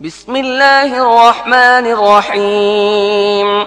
بسم الله الرحمن الرحيم.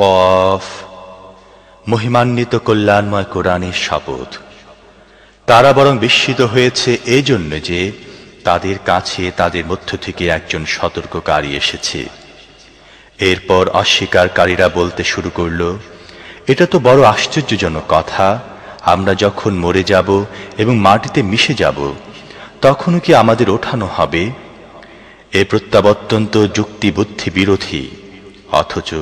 কফ, মহিমান্বিত কল্যাণময় কোরআনের শপথ। তারা বরং বিস্মিত হয়েছে এই জন্য যে তাদের কাছে তাদের মধ্য থেকে একজন সতর্ককারী এসেছে। এরপর অস্বীকারীরা বলতে শুরু করল, এটা তো বড় আশ্চর্যজনক কথা। আমরা যখন মরে যাব এবং মাটিতে মিশে যাব, তখনও কি আমাদের ওঠানো হবে? এ প্রত্যাবর্তন্ত যুক্তি বুদ্ধি বিরোধী। অথচ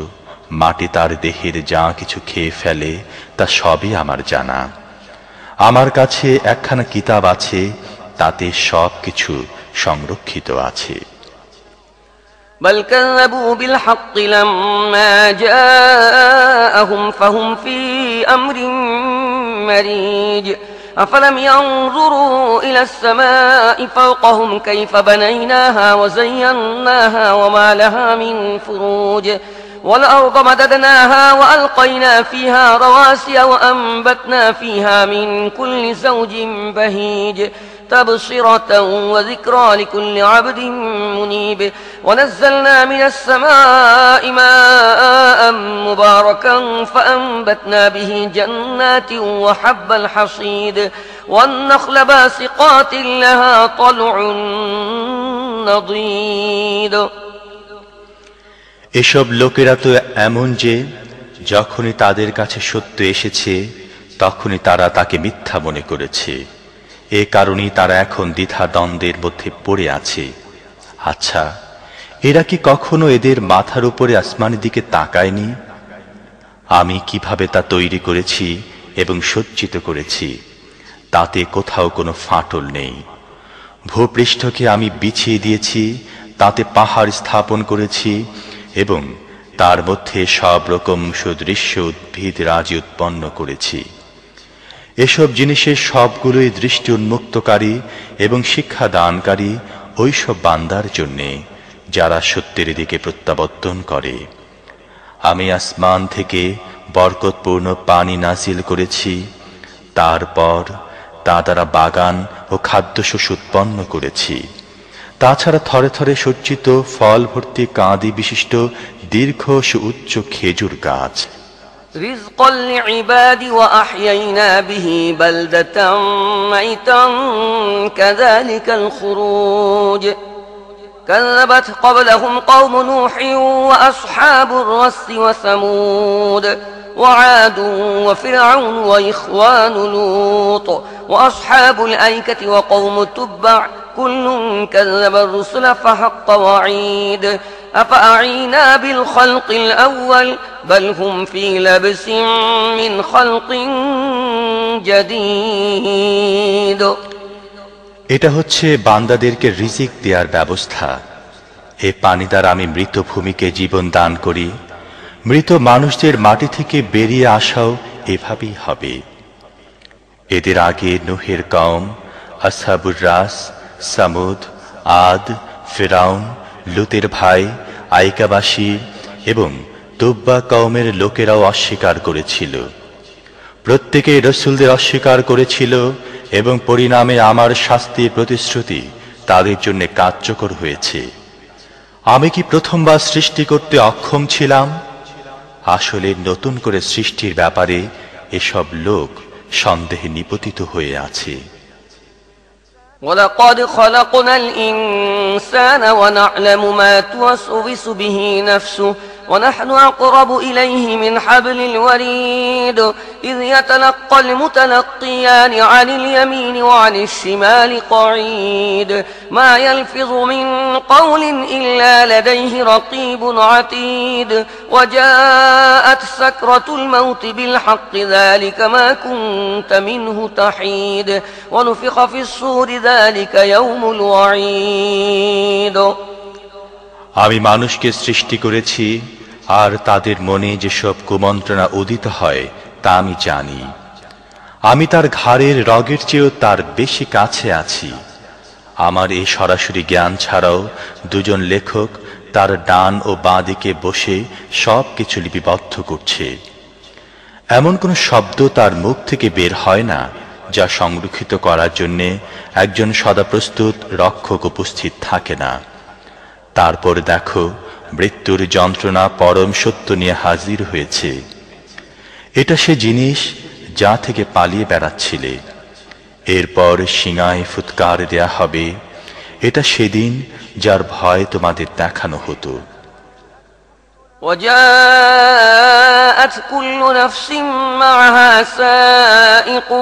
মাটি তার দেহের যা কিছু খেয়ে ফেলে তা সবই আমার জানা আমার কাছে একখানা কিতাব আছে তাতে সব কিছু সংরক্ষিত আছে بل كذبوا بالحق لما جاءهم فهم في أمر مريج أفلم ينظروا إلى السماء فوقهم كيف بنيناها وزيناها وما لها من فروج والأرض مددناها وألقينا فيها رواسي وأنبتنا فيها من كل زوج بهيج تبصرة وذكرى لكل عبد منيب. ونزلنا من السماء ماء مباركا فأنبتنا به جنات وحب الحصيد. والنخل باسقات لها طلع نضيد. এসব লোকেরা তো এমন যে, যখনই তাদের কাছে সত্য এসেছে, তখনই তারা তাকে মিথ্যা মনে করেছে। এ কারণেই তারা এখন দ্বিধা দ্বন্দ্বের মধ্যে পড়ে আছে। আচ্ছা এরা কি কখনো এদের মাথার উপরে আসমানের দিকে তাকায়নি? আমি কীভাবে তা তৈরি করেছি এবং সজ্জিত করেছি, তাতে কোথাও কোনো ফাটল নেই। ভূপৃষ্ঠকে আমি বিছিয়ে দিয়েছি, তাতে পাহাড় স্থাপন করেছি এবং তার মধ্যে সব রকম সুদৃশ্য উদ্ভিদ রাজি উৎপন্ন করেছি। এসব জিনিসের সবগুলোই দৃষ্টি উন্মুক্তকারী এবং শিক্ষা দানকারী ওইসব বান্দার জন্যে, যারা সত্যের দিকে প্রত্যাবর্তন করে। আমি আসমান থেকে বরকতপূর্ণ পানি নাসিল করেছি, তারপর তা দ্বারা বাগান ও খাদ্যশস্য উৎপন্ন করেছি। তাছাড়া থরে থরে সজ্জিত ফল ভর্তি কাঁদি বিশিষ্ট দীর্ঘ সুউচ্চ খেজুর গাছ رزقا لعبادي وأحيينا به بلدة ميتا كذلك الخروج كذبت قبلهم قوم نوح وأصحاب الرس وثمود وعاد وفرعون وإخوان لوط وأصحاب الأيكة وقوم تبع كل كذب الرسل فحق وعيد أفأعينا بالخلق الأول بل هم في لبس من خلق جديد এটা হচ্ছে বান্দাদেরকে রিজিক দেওয়ার ব্যবস্থা এ পানি দ্বারা আমি মৃত ভূমিকে জীবন দান করি মৃত মানুষদের মাটি থেকে বেরিয়ে আসাও এভাবেই হবে এদের আগে নুহের কম আসহাবুর রাস সামুদ, আদ, ফেরাউন, লুতের ভাই, আইকাবাসী এবং তুব্বা কওমের লোকেরাও অস্বীকার করেছিল। প্রত্যেকে রসুলদের অস্বীকার করেছিল এবং পরিণামে আমার শাস্তির প্রতিশ্রুতি তাদের জন্য কার্যকর হয়েছে। আমি কি প্রথমবার সৃষ্টি করতে অক্ষম ছিলাম? আসলে নতুন করে সৃষ্টির ব্যাপারে এসব লোক সন্দেহে নিপতিত হয়ে আছে। ولقد خلقنا الإنسان ونعلم ما توسوس به نفسه ونحن أقرب إليه من حبل الوريد إذ يتلقى المتلقيان عن اليمين وعن الشمال قعيد ما يلفظ من قول إلا لديه رقيب عتيد وجاءت سكرة الموت بالحق ذلك ما كنت منه تحيد ونفخ في الصور ذلك يوم الوعيد আমি মানুষকে সৃষ্টি করেছি আর তাদের মনে যেসব কুমন্ত্রণা উদিত হয়, তা আমি জানি। আমি তার ঘাড়ের রগের চেয়েও তার বেশি কাছে আছি। আমার এই সরাসরি জ্ঞান ছাড়াও দুজন লেখক তার ডান ও বাঁ দিকে বসে সব কিছু লিপিবদ্ধ করছে। এমন কোন শব্দ তার মুখ থেকে বের হয় না, যা সংরক্ষিত করার জন্যে একজন সদাপ্রস্তুত রক্ষক উপস্থিত থাকে না। তারপর দেখো মৃত্যুর যন্ত্রণা পরম সত্য নিয়ে হাজির হয়েছে। এটা সে জিনিস যা থেকে পালিয়ে বেড়াচ্ছিলে। এরপর সিঙায় ফুৎকার দেয়া হবে। এটা সেদিন যার ভয় তোমাদের দেখানো হতো। وجاءت كل نفس معها سائق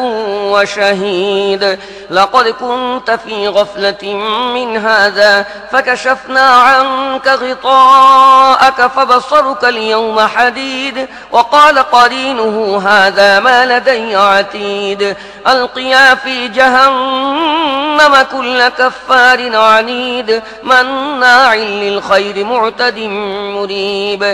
وشهيد. لقد كنت في غفلة من هذا فكشفنا عنك غطاءك فبصرك اليوم حديد. وقال قرينه هذا ما لدي عتيد. ألقيا في جهنم كل كفار عنيد. مناع للخير معتد مريب.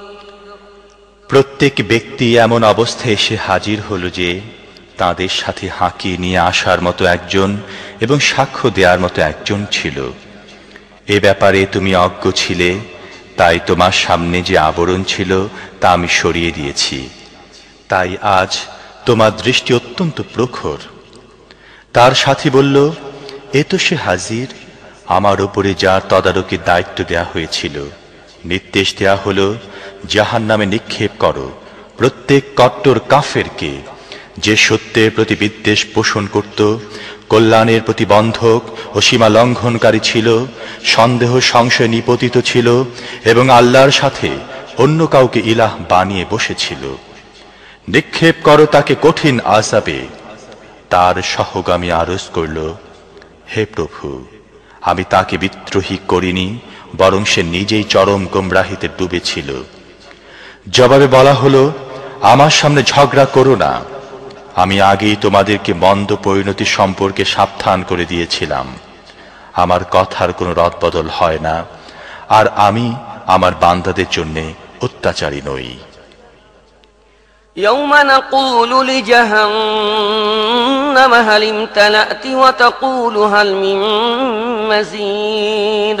প্রত্যেক ব্যক্তি এমন অবস্থায় এসে হাজির হল যে তাদের সাথে হাঁকিয়ে নিয়ে আসার মতো একজন এবং সাক্ষ্য দেওয়ার মতো একজন ছিল। এ ব্যাপারে তুমি অজ্ঞ ছিলে, তাই তোমার সামনে যে আবরণ ছিল তা আমি সরিয়ে দিয়েছি। তাই আজ তোমার দৃষ্টি অত্যন্ত প্রখর। তার সাথী বলল, এ তো সে হাজির, আমার ওপরে যার তদারকির দায়িত্ব দেয়া হয়েছিল। নির্দেশ দেয়া হলো জাহান নামে নিক্ষেপ করো। প্রত্যেক কট্টর কাফেরকে যে সত্যের প্রতি বিদ্বেষ পোষণ করত, কল্যাণের প্রতি বন্ধক ও সীমা লঙ্ঘনকারী ছিল, সন্দেহ সংশয় নিপতিত ছিল এবং আল্লাহর সাথে অন্য কাউকে ইলাহ বানিয়ে বসেছিল। নিক্ষেপ করো তাকে কঠিন আজাবে তার সহগামী আরজ করল, হে প্রভু, আমি তাকে বিদ্রোহী করিনি, বরং সে নিজেই চরম গোমরাহিতে ডুবেছিল। জবাবে বলা হলো আমার সামনে ঝগড়া করো না আমি আগেই তোমাদেরকে মন্দ পরিণতি সম্পর্কে সাবধান করে দিয়েছিলাম আমার কথার কোনো রদবদল হয় না আর আমি আমার বান্দাদের জন্য অত্যাচারী নই يوم نقول لجهنم هل امتلأت وتقول هل من مزيد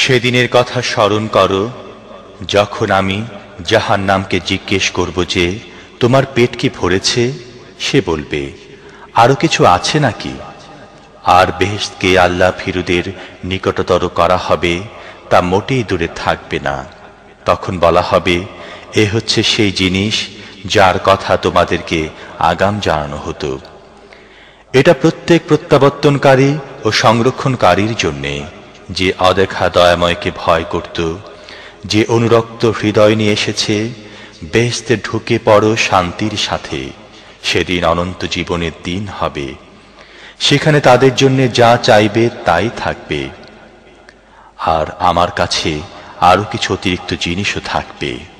সেদিনের কথা স্মরণ করো, যখন আমি জাহান নামকে জিজ্ঞেস করব যে, তোমার পেট কি ভরেছে? সে বলবে, আরও কিছু আছে নাকি? আর বেহেশকে আল্লাহ ফিরুদের নিকটতর করা হবে, তা মোটেই দূরে থাকবে না। তখন বলা হবে, এ হচ্ছে সেই জিনিস যার কথা তোমাদেরকে আগাম জানানো হতো। এটা প্রত্যেক প্রত্যাবর্তনকারী ও সংরক্ষণকারীর জন্যে। যে অদেখা দয়াময়কে ভয় করত, যে অনুরক্ত হৃদয় নিয়ে এসেছে বেহেস্তে ঢুকে পড়ো শান্তির সাথে, সেদিন অনন্ত জীবনের দিন হবে। সেখানে তাদের জন্য যা চাইবে তাই থাকবে। আর আমার কাছে আরও কিছু অতিরিক্ত জিনিসও থাকবে।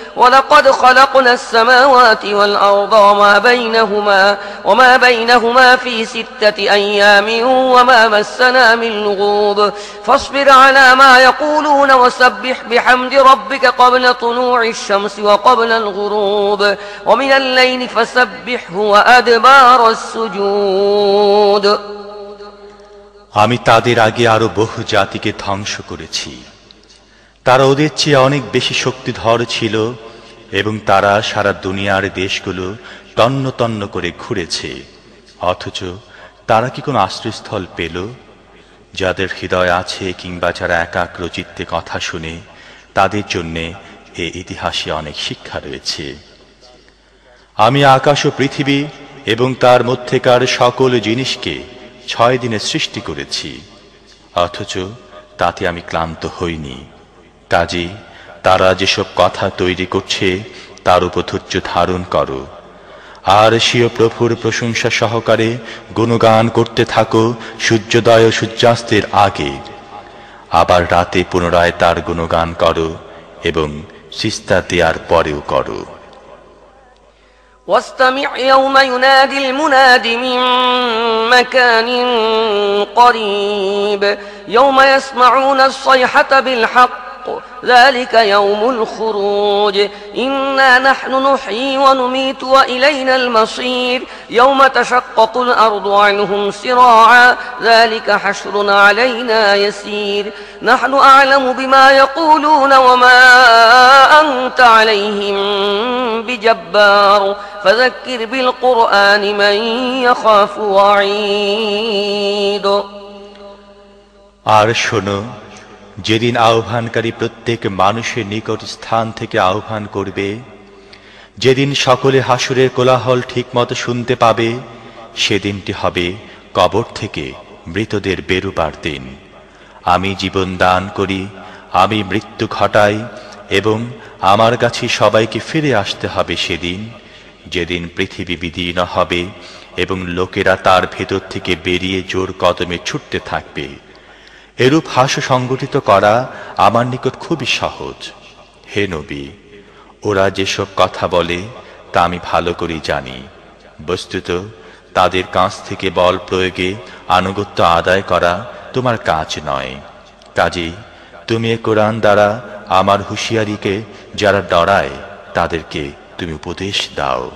ولقد خلقنا السماوات والأرض وما بينهما وما بينهما في ستة أيام وما مسنا من لغوب فاصبر على ما يقولون وسبح بحمد ربك قبل طلوع الشمس وقبل الغروب ومن الليل فسبحه وأدبار السجود আমি তাদের আগে আরো বহু জাতিকে ধ্বংস করেছি তারা ওদের চেয়ে অনেক বেশি শক্তিধর ছিল এবং তারা সারা দুনিয়ার দেশগুলো তন্ন তন্ন করে ঘুরেছে। অথচ তারা কি কোনো আশ্রয়স্থল পেল? যাদের হৃদয় আছে কিংবা যারা একাগ্র চিত্তে কথা শুনে, তাদের জন্যে এ ইতিহাসে অনেক শিক্ষা রয়েছে। আমি আকাশ ও পৃথিবী এবং তার মধ্যেকার সকল জিনিসকে ছয় দিনে সৃষ্টি করেছি। অথচ তাতে আমি ক্লান্ত হইনি। কাজে তারা যেসব কথা তৈরি করছে তার উপর ধৈর্য ধারণ করো আর সিও প্রভুর প্রশংসা সহকারে গুণগান করতে থাকো সূর্যোদয় ও সূর্যাস্তের আগে আবার রাতে পুনরায় তার গুণগান করো এবং সিস্তা দেওয়ার পরেও করো واستمع يوم ينادي المناد من مكان قريب يوم يسمعون الصيحة بالحق ذلك يوم الخروج إنا نحن نحيي ونميت وإلينا المصير يوم تشقق الأرض عنهم سراعا ذلك حشر علينا يسير نحن أعلم بما يقولون وما أنت عليهم بجبار فذكر بالقرآن من يخاف وعيد আর শোনো যেদিন আহ্বানকারী প্রত্যেক মানুষের নিকট স্থান থেকে আহ্বান করবে, যেদিন সকলে হাসুরের কোলাহল ঠিকমতো শুনতে পাবে, সেদিনটি হবে কবর থেকে মৃতদের বেরুবার দিন। আমি জীবন দান করি, আমি মৃত্যু ঘটাই এবং আমার কাছে সবাইকে ফিরে আসতে হবে সেদিন, যেদিন পৃথিবী বিদীর্ণ হবে এবং লোকেরা তার ভেতর থেকে বেরিয়ে জোর কদমে ছুটতে থাকবে। এরূপ হাস্য সংগঠিত করা আমার নিকট খুবই সহজ। হে নবী, ওরা যেসব কথা বলে, তা আমি ভালো করেই জানি। বস্তুত, তাদের কাছ থেকে বল প্রয়োগে আনুগত্য আদায় করা তোমার কাজ নয়। কাজেই তুমি এ কোরআন দ্বারা আমার হুঁশিয়ারিকে যারা ডরায়, তাদেরকে তুমি উপদেশ দাও।